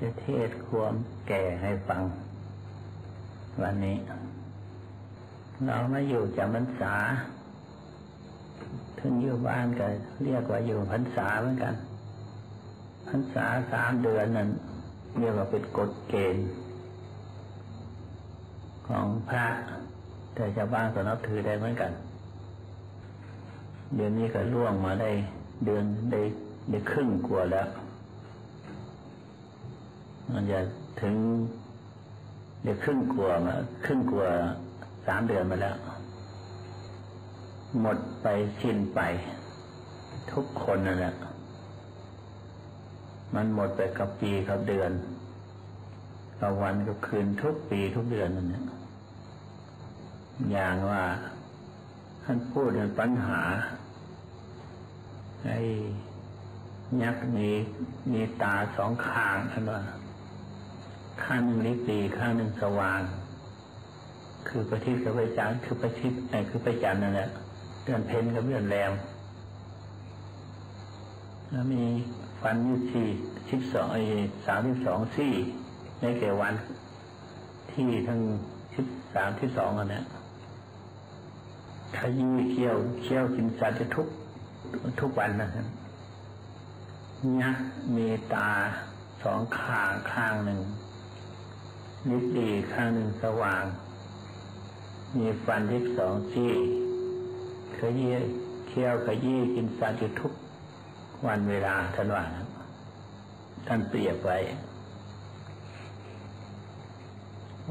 จะเทศความแก่ให้ฟัง วันนี้ เรามาอยู่จำพรรษา ถึงอยู่บ้านก็เรียกว่าอยู่พรรษาเหมือนกัน พรรษาสามเดือนนั้นเรียกว่าเป็นกฎเกณฑ์ ของพระแต่ชาวบ้านก็นับถือได้เหมือนกัน เดือนนี้ก็ล่วงมาได้เดือนได้ได้ครึ่งกว่าแล้ว มันจะถึงเดี๋ยวครึ่งกว่ามาครึ่งกว่าสามเดือนมาแล้ว หมดไปสิ้นไป ทุกคนนั่นแหละมันหมดไปกับปีกับเดือนกับวันกับคืนทุกปีทุกเดือนนั่นแหละอย่างว่าท่านพูดถึงปัญหาไอ้ยักษ์มีมีตาสองข้างท่านว่า ข้างหนึ่งลิบดีข้างหนึ่งสว่าง คือประทิศกับประจันคือประทิศไอ้คือประจันนั่นแหละเดือนเพ็ญกับเดือนแรมแล้วมีฟันยุสี่สิบสองไอ้สามสิบสองซี่ในแก่วัน ที่ทั้งสิบสามที่สองอันนี้ขยี้เคี้ยวเคี้ยวกินสัตว์ทุกทุกวันนะครับยักษ์มีตาสองข้างข้างหนึ่ง นิดดีข้างหนึ่งสว่าง มีฟันที่สองซี่ขยี้เคี้ยวขยี้กินสัตว์ทุกวันเวลาท่านว่าท่านเปรียบไว้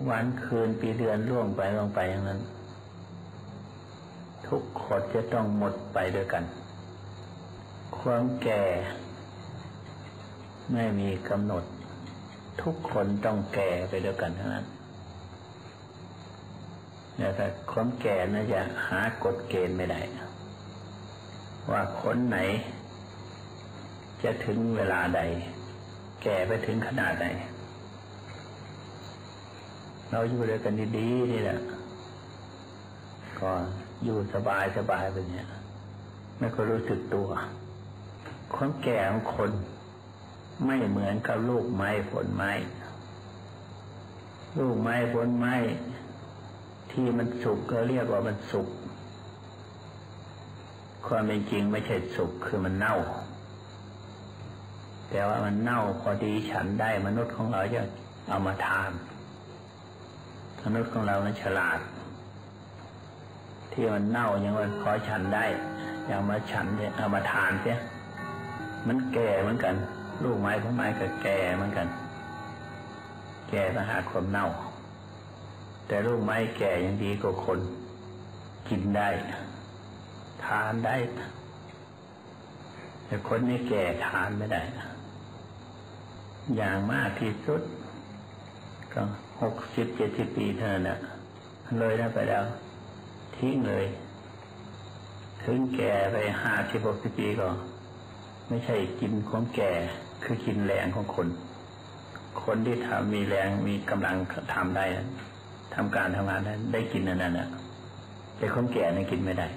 วันคืนปีเดือนล่วงไปล่วงไปอย่างนั้น ทุกคนจะต้องหมดไปด้วยกัน ความแก่ ไม่มีกำหนด ทุกคนต้องแก่ไปด้วยกันทั้งนั้นแต่ความแก่น่าจะหากฎเกณฑ์ไม่ได้ว่าคนไหน จะถึงเวลาใด แก่ไปถึงขนาดใดเราอยู่ด้วยกันดีๆนี่แหละก็อยู่สบายสบายไปเนี่ยไม่ก็รู้สึกตัว ความแก่ของคน ไม่เหมือนกับลูกไม้ผลไม้ ลูกไม้ผลไม้ ที่มันสุกก็เรียกว่ามันสุก ความเป็นจริงไม่ใช่สุกคือมันเน่า แต่ว่ามันเน่าพอดีฉันได้มนุษย์ของเราจะเอามาทานมนุษย์ของเรามันฉลาด ที่มันเน่ายังมันพอฉันได้อย่างมาฉันเนี่ยเอามาทานเสียมันแก่เหมือนกัน ลูกไม้ของไม้ก็แก่เหมือนกัน แก่ต่าหาความเน่า แต่ลูกไม้แก่ยังดีกว่าคน กินได้ ทานได้ แต่คนไม่แก่ทานไม่ได้ อย่างมากที่สุด ก็หกสิบเจ็ดสิบปีเท่านั้นนะเลยได้ไปแล้ว ทิ้งเลย ถึงแก่ไปห้าสิบหกสิบปีก็ ไม่ใช่กินของแก่คือกินแรงของคน คนที่ทำมีแรงมีกำลังทำได้ทำการทำงานได้นได้กินนั่นน่ะแต่คนแก่นี่กินไม่ได้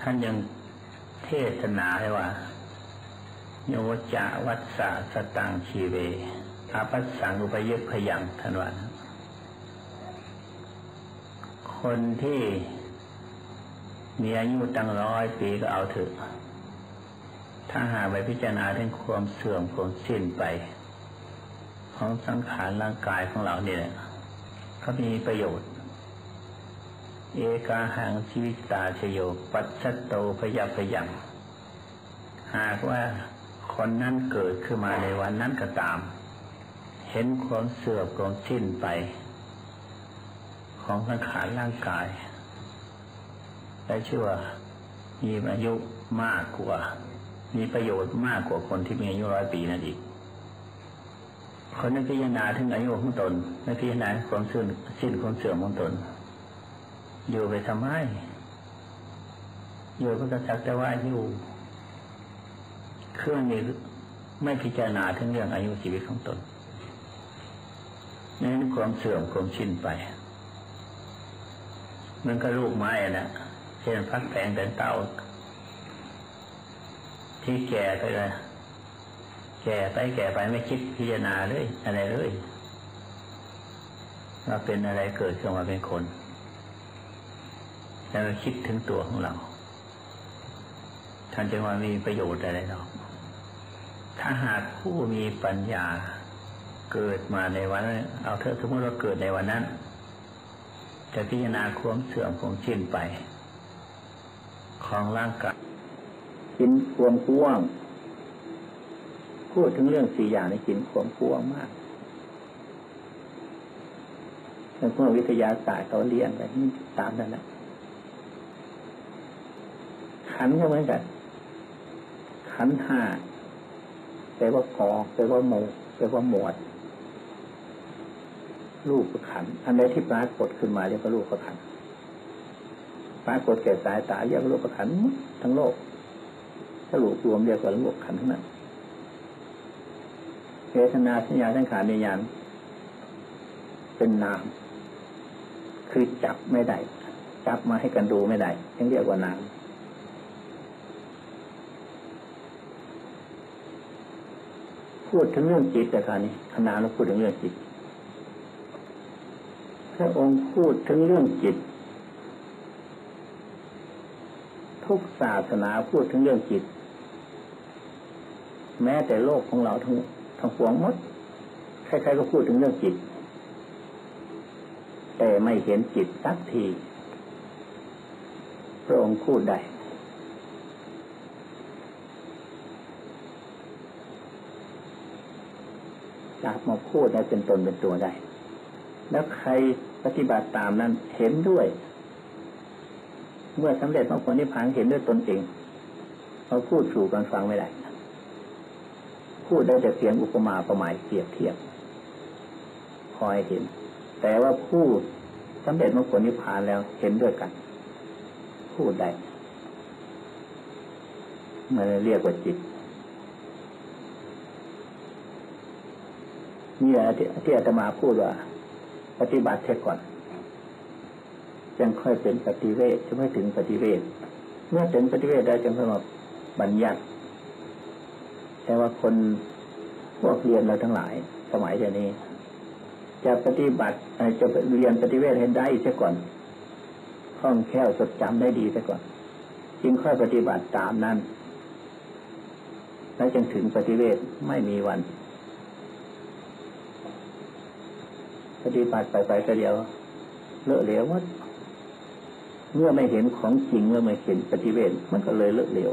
ท่านยังเทศนาให้ว่า โยจะวัฏสะสตังชีเวอาปัสสังอุปยุพยังท่านว่าคนที่มีอายุตั้งร้อยปีก็เอาเถอะ ถ้าหากไปพิจารณาถึงความเสื่อมความสิ้นไป ของสังขารร่างกายของเราเนี่ยก็มีประโยชน์ เอกาหังชีวิตาชโยปัจจโตพยาพยัง หากว่าคนนั้นเกิดขึ้นมาในวันนั้นก็ตาม เห็นความเสื่อมความสิ้นไป ของสังขารร่างกาย ได้ชื่อว่ามีอายุมากกว่า มีประโยชน์มากกว่าคนที่มีอายุร้อยปีนั่นอีกคนนั้นพิจารณาถึงอายุของตนไม่พิจารณาความสิ้นสิ้นความเสื่อมของตน อยู่ไปทำไมอยู่ก็จะสักแต่ว่าอยู่ เครื่องนี้ไม่พิจารณาถึงเรื่องอายุชีวิตของตนนั้นความเสื่อมความสิ้นไป มันก็ลูกไม้นะเช่นพักแผงเป็นเต่า ที่แก่ไปเลยแก่ไปแก่ไปไม่คิดพิจารณาเลย อะไรเลยว่าเป็นอะไรเกิดขึ้นมาเป็นคนแล้วคิดถึงตัวของเราท่านจะว่ามีประโยชน์อะไรหรอกถ้าหากผู้มีปัญญาเกิดมาในวันเอาเถอะสมมติว่าเกิดในวันนั้น จะพิจารณาความเสื่อมของชิ้นไป ของร่างกาย กินความกว้างพูดถึงเรื่องสี่อย่างในกินความกว้างมากแต่พวกวิทยาศาสตร์เขาเรียนไปตามนั้นแหละขันก็เหมือนกัน ขันห้าแปลว่ากองแปลว่าโมแปลว่าหมวด รูปขัน อันใดที่ปรากฏขึ้นมาเรียกว่ารูปขันปรากฏแก่สายตาเรียกว่ารูปขันทั้งโลก สรุปรวมเรียกว่ารูปขันทั้งนั้นเวทนาสัญญาสังขารในยานเป็นนาม คือจับไม่ได้ จับมาให้กันดูไม่ได้ยังเรียกว่านามพูดถึงเรื่องจิตแต่คราวนี้คณะเราพูดถึงเรื่องจิตพระองค์พูดถึงเรื่องจิต ทุกศาสนาพูดถึงเรื่องจิต แม้แต่โลกของเราทั้งทั้งปวงหมดใครๆก็พูดถึงเรื่องจิต แต่ไม่เห็นจิตสักทีพระองค์พูดได้จับมาพูดได้เป็นตนเป็นตัวได้ แล้วใครปฏิบัติตามนั้นเห็นด้วย เมื่อสำเร็จมรรคผลนิพพานเห็นด้วยตนเองเราพูดสู่กันฟังไม่ได้ พูดได้แต่เพียงอุปมาประหมายเปรียบเทียบคอยเห็น แต่ว่าพูดสำเร็จมรรคผลนิพพานแล้วเห็นด้วยกัน พูดได้มันเรียกว่าจิตนี่แหละที่อาตมาพูดว่า ปฏิบัติเสียก่อนยังค่อยเป็นปฏิเวทจะไม่ถึงปฏิเวทเมื่อถึงปฏิเวทได้จึงค่อยมาบัญญัติ แต่ว่าคนพวกเรียนเราทั้งหลาย สมัยเดี๋ยวนี้ จะปฏิบัติจะเรียนปฏิเวทให้ได้เสียก่อนคล่องแคล่วจดจำได้ดีเสียก่อน จึงค่อยปฏิบัติตามนั้น แล้วจึงถึงปฏิเวทไม่มีวัน ปฏิบัติไปไปก็เดียวเลอะเหลวว่าเมื่อไม่เห็นของจริงเมื่อไม่เห็นปฏิเวทมันก็เลยเลอะเหลว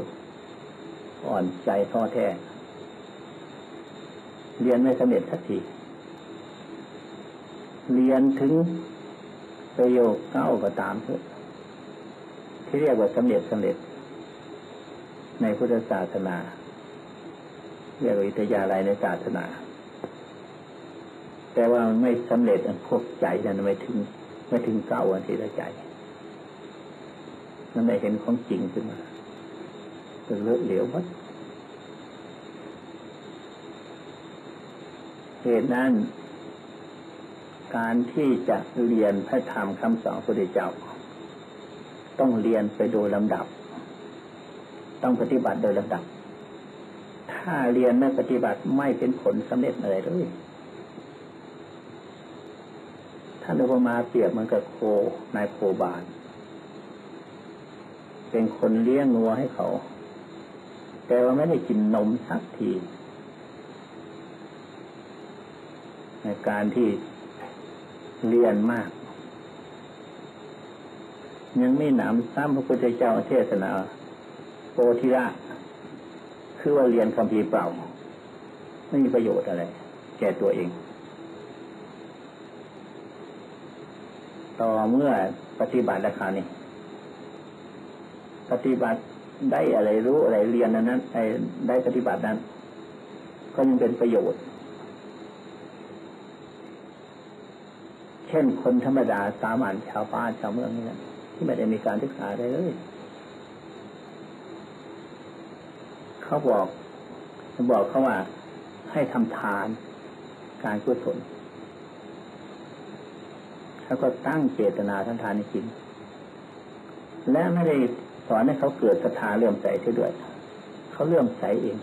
อ่อนใจท้อแท้ เรียนไม่สำเร็จสักที เรียนถึงประโยคเก้าก็ตามเถอะที่เรียกว่าสำเร็จสำเร็จ ในพุทธศาสนา เรียกวิทยาลัยในศาสนา แต่ว่ามันไม่สำเร็จพวกใจนั้นไม่ถึง ไม่ถึงเก้าวันที่ละใจมันไม่เห็นของจริงขึ้นมาก็เลอเหลววัด เหตุนั้น การที่จะเรียนพระธรรมคำสอนพระพุทธเจ้า ต้องเรียนไปโดยลำดับ ต้องปฏิบัติโดยลำดับ ถ้าเรียนไม่ปฏิบัติไม่เป็นผลสำเร็จอะไรเลยท่านอุปมาเปรียบเหมันกับโคนายโคบาน เป็นคนเลี้ยงงัวให้เขา แต่ว่าไม่ได้กินนมสักที ในการที่เรียนมาก ยังไม่หนำซ้ำพระพุทธเจ้าเทศนาโปธิระคือว่าเรียนคำพีเปล่า ไม่มีประโยชน์อะไร แก่ตัวเอง ต่อเมื่อปฏิบัติราคานี้ปฏิบัติได้อะไรรู้อะไรเรียนนั้น ไอ้ได้ปฏิบัตินั้น ก็ยังเป็นประโยชน์ เช่นคนธรรมดาสามัญชาวบ้านชาวเมืองนี่นะที่ไม่ได้มีการศึกษาเลย เขาบอกบอกเขาว่าให้ทำทานการกุศลแล้วก็ตั้งเจตนาทันทานในจิตและไม่ได้สอนให้เขาเกิดศรัทธาเลื่อมใสเด้วย เขาเลื่อมใสเอง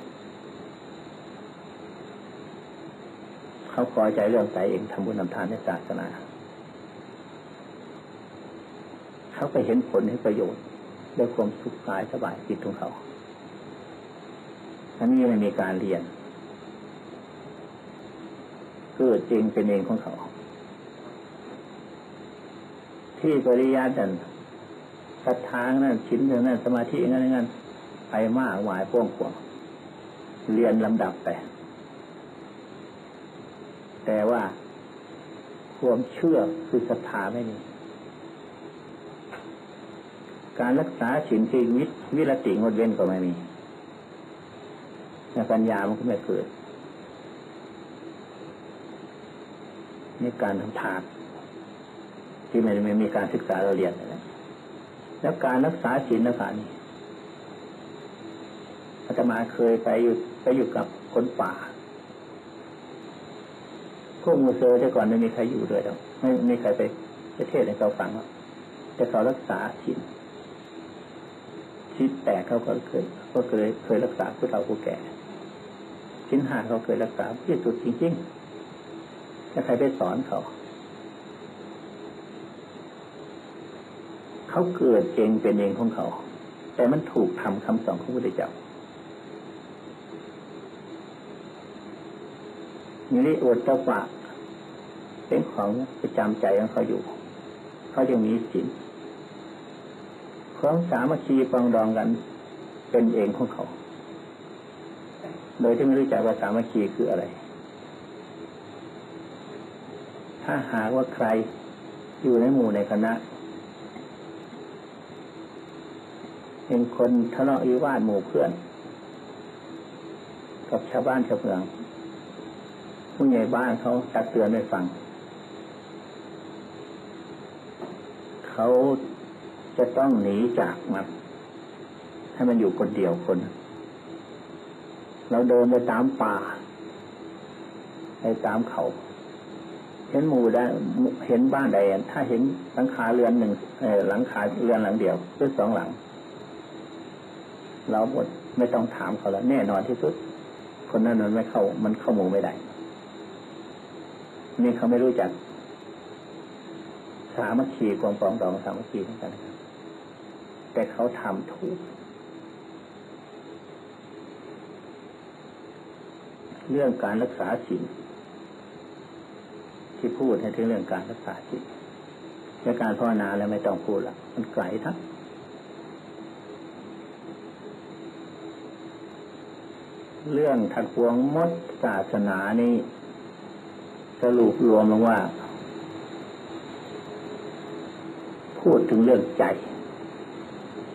เขาพอใจเรื่องใจเองทำบุญทำทานในศาสนา เขาไปเห็นผลให้ประโยชน์ด้วยความสุขกายสบายจิตของเขาอันนี้ไม่มีการเรียนเกิดจริงเป็นเองของเขา ที่ปริยัตินั้นศรัทธานั่นชิ้นนั้นสมาธินั่นนั่นไปมากหวายพ่วงขวงเรียนลำดับไป แต่ว่าความเชื่อคือศรัทธาไม่มี การรักษาศีลที่วิวิรติงดเว้นก็ไม่มีปัญญามันก็ไม่เกิดนี่การทำทานที่ไม่ไม่มีการศึกษาเราเรียนนะแล้วการรักษาศีลนะคะนี่อาตมาเคยไปอยู่ไปอยู่กับคนป่าพวกมูเซอร์แต่ก่อนไม่มีใครอยู่ด้วยหรอกไม่ไม่ใครไปประเทศให้เขาฟังหรอกแต่เขารักษาศีล ชีวิตแตกเขาก็เคยก็เคยเคยรักษาผู้เฒ่าผู้แก่ ชิ้นหาเขาเคยรักษาที่สุดจริงๆถ้าใครไปสอนเขาเขาเกิดเองเป็นเองของเขา แต่มันถูกทำคำสอนของพระพุทธเจ้านี่อดตะปะเป็นของประจำใจของเขาอยู่ เขายังมีศีล ของสามัคคีปองดองกัน เป็นเองของเขา โดยที่ไม่รู้จักว่าสามัคคีคืออะไร ถ้าหากว่าใครอยู่ในหมู่ในคณะเป็นคนทะเลาะวิวาทหมู่เพื่อน กับชาวบ้านชาวเมือง ผู้ใหญ่บ้านเขาตักเตือนให้ฟัง เขา จะต้องหนีจากมันให้มันอยู่คนเดียวคน เราเดินไปตามป่า ไปตามเขา เห็นหมู่ได้เห็นบ้านใดถ้าเห็นหลังคาเรือนหนึ่งหลังคาเรือนหลังเดียวหรือสองหลัง เราหมดไม่ต้องถามเขาแล้ว แน่นอนที่สุด คนนั้นมันไม่เข้า มันเข้าหมู่ไม่ได้นี่เขาไม่รู้จักสามัคคีความปองดองสามัคคีทั้งกันครับ แต่เขาทำถูก เรื่องการรักษาศีลที่พูดให้ถึงเรื่องการรักษาศีลและการภาวนาแล้วไม่ต้องพูดละมันไกลทั้งเรื่องถักพวงมดศาสนานี้สรุปรวมลงว่า พูดถึงเรื่องใจ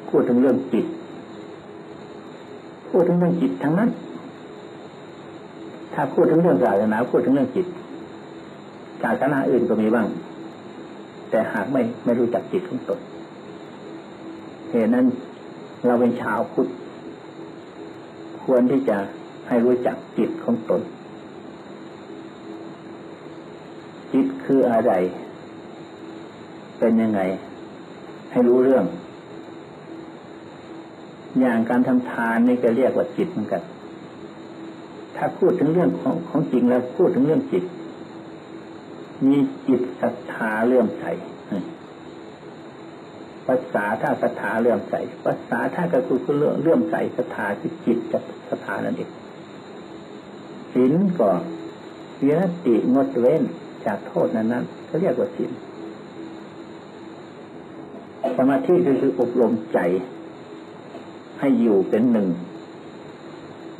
พูดถึงเรื่องจิต พูดถึงเรื่องจิตทั้งนั้น ถ้าพูดถึงเรื่องศาสนาพูดถึงเรื่องจิตศาสนาอื่นก็มีบ้าง แต่หากไม่ไม่รู้จักจิตของตนเหตุนั้นเราเป็นชาวพุทธควรที่จะให้รู้จักจิตของตน จิตคืออะไร เป็นยังไง ให้รู้เรื่อง อย่างการทำทานนี่ก็เรียกว่าจิตเหมือนกัน ถ้าพูดถึงเรื่องของของจริงแล้วพูดถึงเรื่องจิต มีจิตศรัทธาเลื่อมใสภาษาถ้าศรัทธาเลื่อมใสภาษาถ้าก็คือเรื่องเลื่อมใสศรัทธาคือจิตกับศรัทธานั่นเองศีลก็วิรติงดเว้นจากโทษนั้นนั้นเขาเรียกว่าศีลสมาธิคืออบรมใจ ให้อยู่เป็นหนึ่ง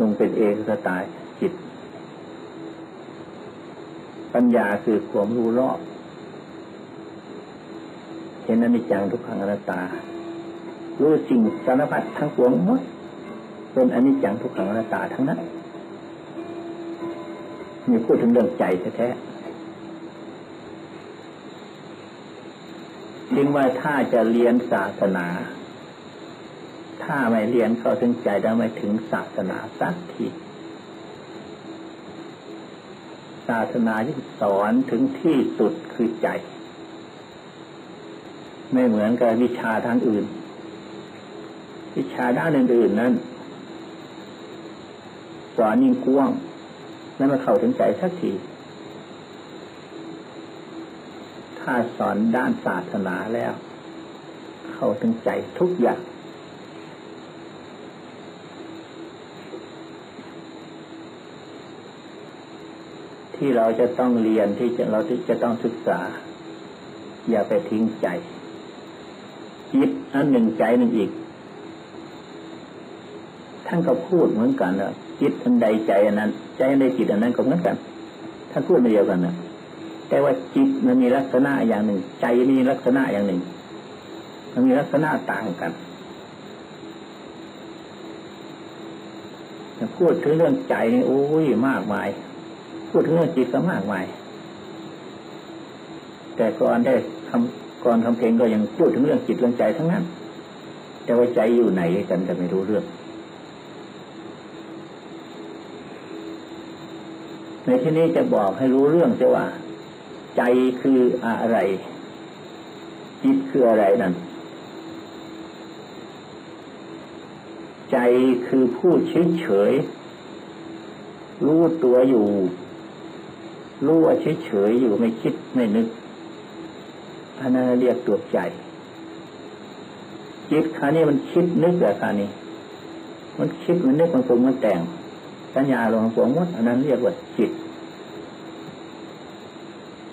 ลงเป็นเอกสตายจิต ปัญญาคือความรู้รอบเห็นอนิจจังทุกขังอนัตตา รู้สิ่งสารพัดทั้งปวงหมดเป็นอนิจจังทุกขังอนัตตาทั้งนั้นมีพูดถึงเรื่องใจแท้ๆจึงว่าถ้าจะเรียนศาสนา ถ้าไม่เรียนเข้าถึงใจแล้วไม่ถึงศาสนาสักทีศาสนาที่สอนถึงที่สุดคือใจ ไม่เหมือนกับวิชาทางอื่น วิชาด้านอื่นๆนั้นสอนยิ่งกว้างแล้วมาเข้าถึงใจสักทีถ้าสอนด้านศาสนาแล้ว เข้าถึงใจทุกอย่าง ที่เราจะต้องเรียนที่จะเราที่จะต้องศึกษา อย่าไปทิ้งใจจิตอันหนึ่งใจหนึ่งอีก ท่านก็พูดเหมือนกันนะจิตอันใดใจอันนั้น ใจอันใดจิตอันนั้นก็เหมือนกันท่านพูดเดียวกันนะแต่ว่าจิตมันมีลักษณะอย่างหนึ่ง ใจมีลักษณะอย่างหนึ่ง มันมีลักษณะต่างกันพูดถึงเรื่องใจนี่โอ้ยมากมาย พูดถึงเรื่องจิตก็มากมาย แต่ก่อนได้ทำก่อนทำเพลงก็ยังพูดถึงเรื่องจิตเรื่องใจทั้งนั้น แต่ว่าใจอยู่ไหนกันจะไม่รู้เรื่อง ในที่นี้จะบอกให้รู้เรื่องจะว่า ใจคืออะไร จิตคืออะไรนั่นใจคือผู้เฉยเฉยรู้ตัวอยู่ รู้ว่าเฉยเฉยอยู่ไม่คิดไม่นึกอันนั้นเรียกตัวใจ จิตคานี้มันคิดนึกแบบคานี้ มันคิดมันนึกมันปรุงมันแต่งสัญญาลงปรุงมดอันนั้นเรียกว่าจิต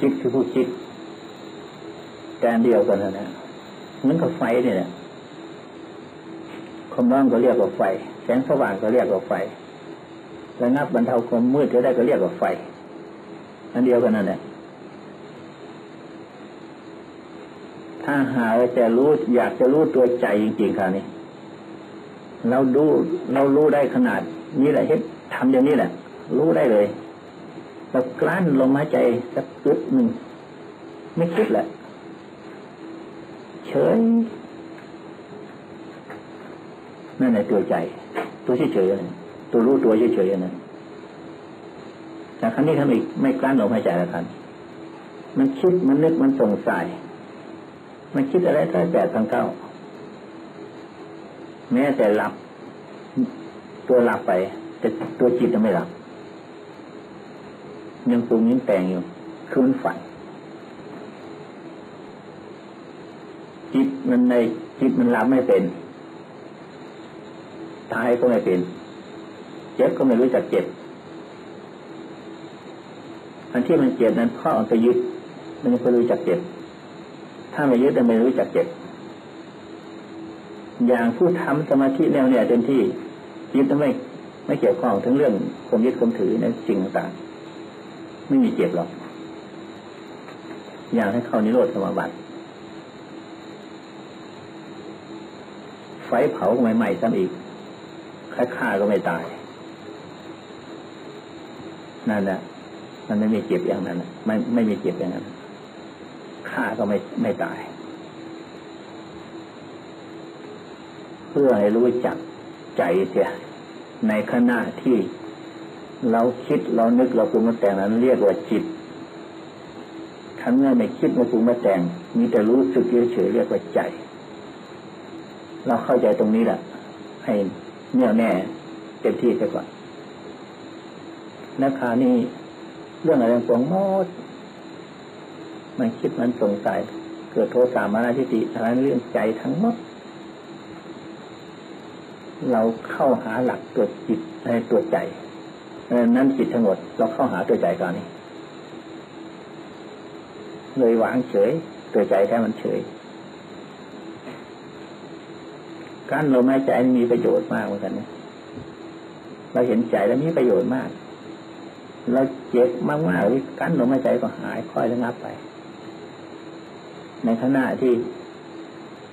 จิตคือผู้คิดการเดียวกันนะเหมือนกับไฟเนี่ยความร้อนก็เรียกว่าไฟ แสงสว่างก็เรียกว่าไฟระงับบรรเทาความมืดก็ได้ก็เรียกว่าไฟ อันเดียวกันนั่นแหละ ถ้าหาว่าจะรู้อยากจะรู้ตัวใจจริงๆค่ะนี่เราดูเรารู้ได้ขนาดนี้แหละเฮ็ดทำอย่างนี้แหละ รู้ได้เลยเรากลั้นลมหายใจสักกึดหนึ่งไม่คิดแหละ เฉยนั่นแหละตัวใจ ตัวเฉยๆตัวรู้ตัวเฉยๆนั่น แต่ครั้นี้ทำอีกไม่กลั้นลมหายใจแล้วครับมันคิดมันนึกมันสงสัย มันคิดอะไรก็แต่ทางเข้า แม้แต่หลับ ตัวหลับไป แต่ตัวจิตจะไม่หลับ ยังปรุงยังแต่งอยู่คืนฝันจิตมันในจิตมันรับไม่เป็น ตายก็ไม่เป็น เจ็บก็ไม่รู้จักเจ็บ อันที่มันเจ็บนั้นข้อมันไปยึด มันไม่รู้จักเจ็บ ถ้าไม่ยึดมันไม่รู้จักเจ็บ อย่างผู้ทำสมาธิแนวเนี่ยเต็มที่ยึดไม่ไม่เกี่ยวข้องทั้งเรื่องความยึดความถือในสิ่งต่างไม่มีเจ็บหรอกอยากให้เข้านิโรธสมาบัติไฟเผาก็ไม่ไหม้ซ้ำอีกค่าฆ่าก็ไม่ตาย นั่นแหละ มันไม่มีเจ็บอย่างนั้นไม่ไม่มีเจ็บอย่างนั้นฆ่าก็ไม่ไม่ตาย เพื่อให้รู้จักใจเสียในขณะที่เราคิดเรานึกเราปรุงมาแต่งนั้น เรียกว่าจิตทั้งเมื่อไม่คิดไม่ปรุงมาแต่ง มีแต่รู้สึกเฉยเรียกว่าใจ เราเข้าใจตรงนี้แหละให้แน่วแน่เต็มที่ไปก่อนนักขานี่ เรื่องอะไรต่างมดมันคิดมันสงสัยเกิดโทสะมานาทิฏฐิอะไรเรื่องใจทั้งหมด เราเข้าหาหลักตัวจิตในตัวใจนั้นจิตทั้งหมด เราเข้าหาตัวใจก่อนนี่เลยวางเฉย ตัวใจแค่มันเฉย การลมหายใจมีประโยชน์มากเหมือนกันนะเราเห็นใจแล้วมีประโยชน์มาก เรา เจ็บมากๆที่กั้นลมหายใจก็หายค่อยระงับไป ในขณะที่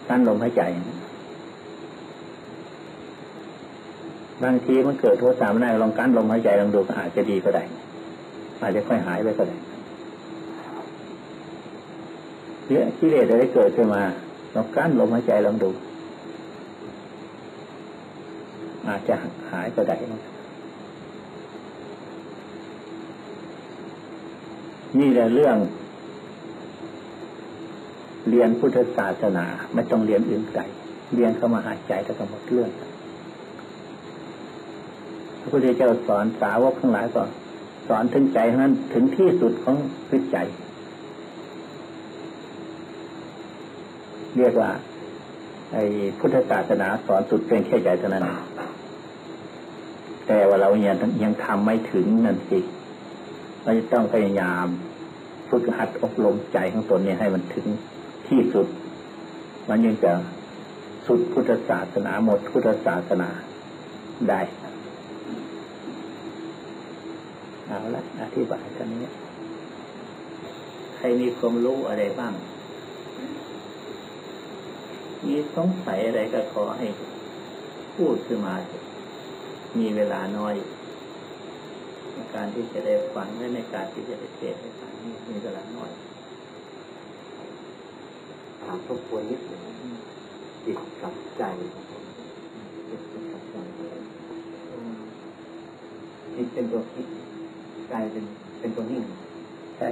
กั้นลมหายใจบางทีมันเกิดโทสะมันได้ลองกั้นลมหายใจลองดูก็อาจจะดีก็ได้ อาจจะค่อยหายไปก็ได้เยอะกิเลสอะไรเกิดขึ้นมาลองกั้นลมหายใจลองดู อาจจะหายก็ได้ นี่แหละเรื่อง เรียนพุทธศาสนา ไม่ต้องเรียนอื่นไกลเรียนเข้ามาหายใจก็หมดเรื่องพระพุทธเจ้าสอนสาวกทั้งหลายสอนสอนถึงใจนั้นถึงที่สุดของคือใจ เรียกว่า ไอ้พุทธศาสนาสอนสุดเพียงแค่ใจเท่านั้นแต่ว่าเรายังยังทำไม่ถึงนั่นสิ เราจะต้องพยายามฝึกหัดอบรมใจของตนเนี่ยให้มันถึงที่สุด มันยังจะสุดพุทธศาสนาหมดพุทธศาสนาได้เอาละอธิบายกันนี้ใครมีความรู้อะไรบ้าง มีสงสัยอะไรก็ขอให้พูดขึ้นมา มีเวลาน้อย การที่จะได้ฟังและในการที่จะได้เทศน์ให้ฟังนี่มีเวลาน้อยถามทบทวนนิดหนึ่งจิตกับใจจิตกับใจอืมจิตเป็นตัวคิดใจเป็นเป็นตัวนิ่งใช่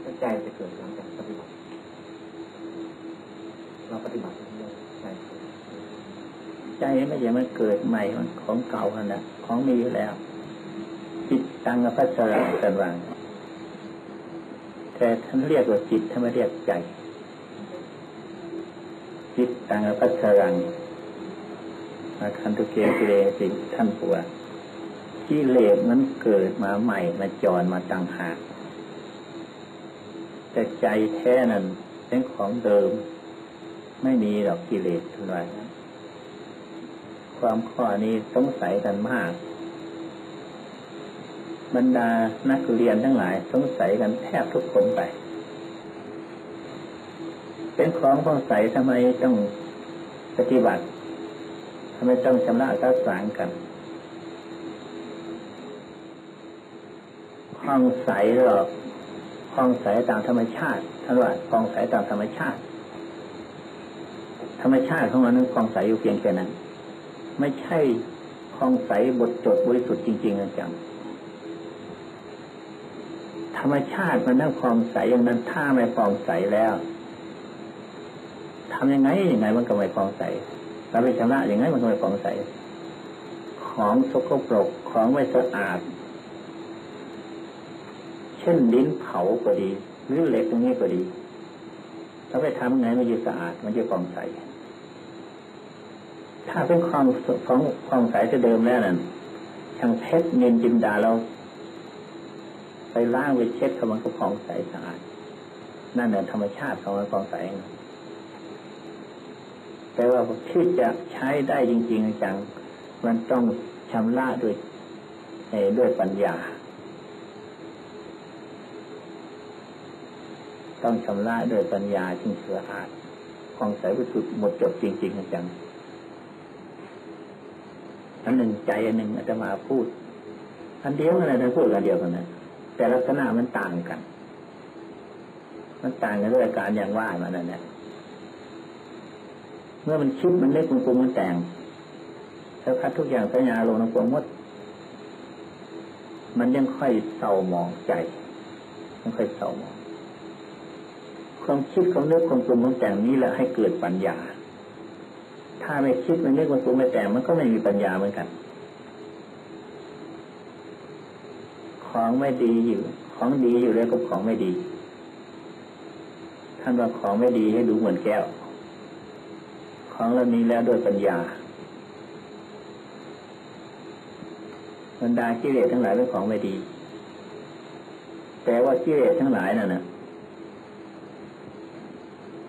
แล้วใจจะเกิดหลังจากปฏิบัติเราปฏิบัติเรื่อยๆใจเกิดใจไม่ใช่มันเกิดใหม่มันของเก่าขนาดของมีอยู่แล้ว จิตตังกับพัสสะกันวังแต่ท่านเรียกว่าจิตท่านไม่เรียกใจ จิตตังกับพัสสะอาคันตุเกกิเลสิท่านปัวกิเลสมันเกิดมาใหม่มาจรมาต่างหากแต่ใจแท้นั้นเป็นของเดิม ไม่มีหรอกกิเลสทั้งหลายความข้อนี้สงสัยกันมาก บรรดานักเรียนทั้งหลายสงสัยกันแทบทุกคนไป เป็นของสงสัยทำไมต้องปฏิบัติทำไมต้องชำระสัสางกันคลองใสหรอกคลองใสตามธรรมชาติท่านว่าคลองใสตามธรรมชาติ ธรรมชาติของมันนั้นคลองใสอยู่เพียงแค่นั้น ไม่ใช่คลองใสบทจดบริสุทธิ์จริงๆจัง ธรรมชาติมันนั่งคลองใสอย่างนั้นถ้าไม่คลองใสแล้วทำยังไงยังไงมันก็ไม่คลองใสเราไปชำระย่างไงมันก็ไม่คลองใส ของสกปรกของไม่สะอาด เช่นดินเผาก็ดีหรือเหล็กตรงนี้ก็ดีเราไปทำไงมันจะสะอาด มันจะคลองใส ถ้าเป็นความของความใสจะเดิมแล้วนั่นช่างเพชรเงินจินดาเรา ไปล้างไปเช็ดทำมันก็ผ่องใสสะอาดนั่นแหละธรรมชาติของมันผ่องใสแต่ว่าที่จะใช้ได้จริง ๆจังมันต้องชำระด้วยด้วยปัญญา ต้องชำระด้วยปัญญาจึงสือาดผ่องใสบริสุทธิ์หมดจดจริง ๆจังอันหนึ่งใจอันหนึ่งอาจจะมาพูด อันเดียวกันนะพูดกันเดียวกันนะ แต่ลักษณะมันต่างกัน มันต่างกันด้วยการอย่างว่ามานั่นแหละเมื่อมันคิดมันเล็กมันปรุงมันแต่งแล้วคัดทุกอย่างสัญญาลงในความด มันยังค่อยเศร้าหมองใจมันค่อยเศร้าหมองความคิดความเลือกความปรุงมันแต่งนี้แหละให้เกิดปัญญา ถ้าไม่คิดไมันเลือกความปรุงไม่แต่งมันก็ไม่มีปัญญาเหมือนกัน ของไม่ดีอยู่ ของดีอยู่แล้วก็ของไม่ดี ท่านว่าของไม่ดีให้ดูเหมือนแก้ว ของเหล่านี้แล้วโดยปัญญาบรรดากิเลสทั้งหลายเป็นของไม่ดี แต่ว่ากิเลสทั้งหลายนั่นนะ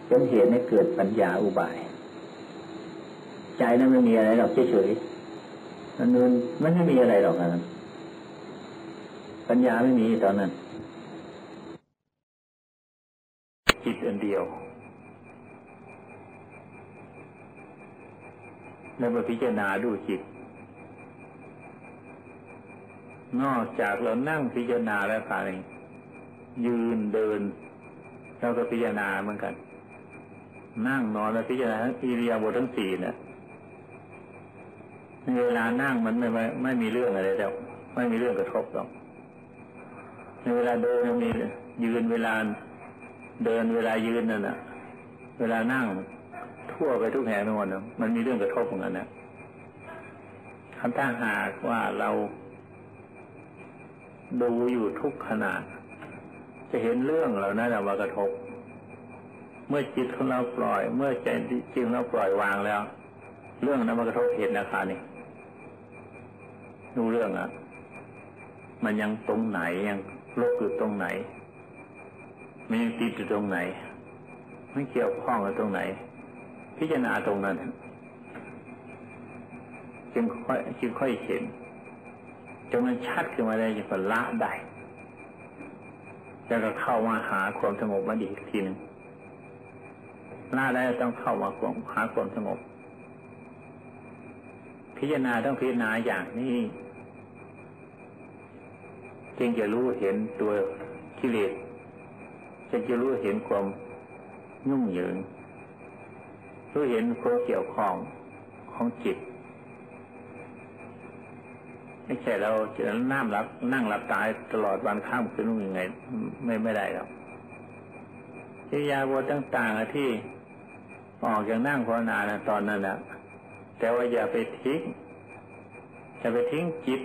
เป็นเหตุให้เกิดปัญญาอุบาย ใจนั้นไม่มีอะไรหรอกเฉยๆมันมันไม่มีอะไรหรอกนะ ปัญญาไม่มีตอนนั้นจิตอันเดียวแล้วมาพิจารณาดูจิต นอกจากเรานั่งพิจารณาแล้วค่ะนี่ยืนเดินเราก็พิจารณาเหมือนกัน นั่งนอนแล้วพิจารณาทั้งอิริยาบถทั้งสี่เนี่ยในเวลานั่งมันไม่ไม่ไม่มีเรื่องอะไรแล้ว ไม่มีเรื่องกระทบหรอก เวลาเดินมียืนเวลาเดินเวลายืนนั่นน่ะเวลานั่งทั่วไปทุกแห่งทุกวันมันมีเรื่องกระทบเหมือนกันนะคำถ้าหากว่าเราดูอยู่ทุกขณะจะเห็นเรื่องเหล่านั้นมากระทบ เมื่อจิตของเราปล่อย เมื่อใจจริงเราปล่อยวางแล้ว เรื่องนั้นมันกระทบเหตุนะคะนี่ดูเรื่องอะมันยังตรงไหนยัง ลบอยู่ตรงไหนมันยังติดอยู่ตรงไหนไม่เกี่ยวข้องกับตรงไหน พิจารณาตรงนั้นจึงค่อยจึงค่อยเห็นจนมันชัดขึ้นมาได้จึงก็ละได้แล้วก็เข้ามาหาความสงบมาอีกทีหนึ่งละได้ต้องเข้ามาหาความสงบ พิจารณาต้องพิจารณาอย่างนี้ จึงจะรู้เห็นตัวกิเลสจึงจะรู้เห็นความยุ่งเหยิงรู้เห็นความเกี่ยวข้องของจิตไม่ใช่เราจะนั่งรับนั่งหลับตายตลอดวันข้ามคืนนู่นยังไง ไม่ไม่ได้หรอกที่ยาบทต่างๆที่ออกจากนั่งภาวนานะตอนนั้นนะแต่ว่าอย่าไปทิ้งจะไปทิ้งจิต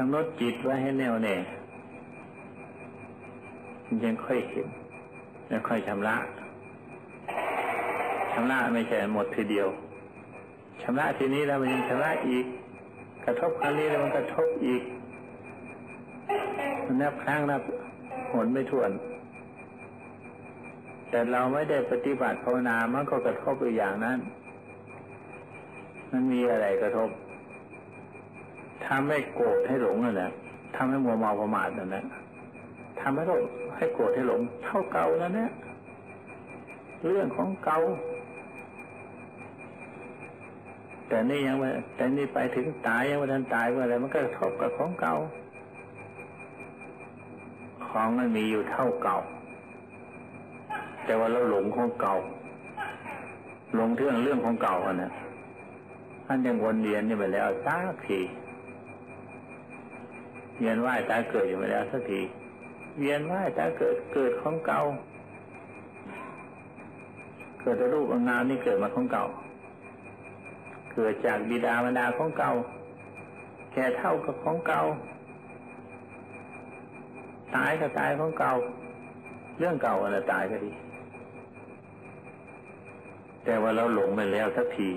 กำหนดจิตไว้ให้แน่วแน่ยังค่อยเห็นแล้วค่อยชำระชำระไม่ใช่หมดทีเดียวชำระทีนี้แล้วมันยังชำระอีก กระทบครั้งนี้แล้วมันกระทบอีกมันนับครั้งนับหนไม่ถ้วน แต่เราไม่ได้ปฏิบัติภาวนามันก็กระทบอยู่อย่างนั้น มันมีอะไรกระทบ ทำให้โกรธให้หลงนั่นแหละทำให้มัวเมาประมาทนั่นแหละทำให้โลให้โกรธให้หลงเท่าเก่าแล้วเนี่ยเรื่องของเก่าแต่นี่ยังไม่แต่นี่ไปถึงตายยังไม่ทันตายเมื่อไรมันก็กระทบกับของเก่าของมันมีอยู่เท่าเก่า แต่ว่าเราหลงของเก่าหลงเรื่องเรื่องของเก่าอันนะท่านยังวนเวียนนี่ไปแล้วสักที เวียนว่ายตายเกิดอยู่ไปแล้วสักทีเวียนว่ายตายเกิดเกิดของเก่าเกิดจากรูปงามนี่เกิดมาของเก่า เกิดจากบิดามารดาของเก่า แก่เท่ากับของเก่า ตายก็ตายของเก่า เรื่องเก่าอะไรตายก็ดี แต่ว่าเราหลงไปแล้วสักที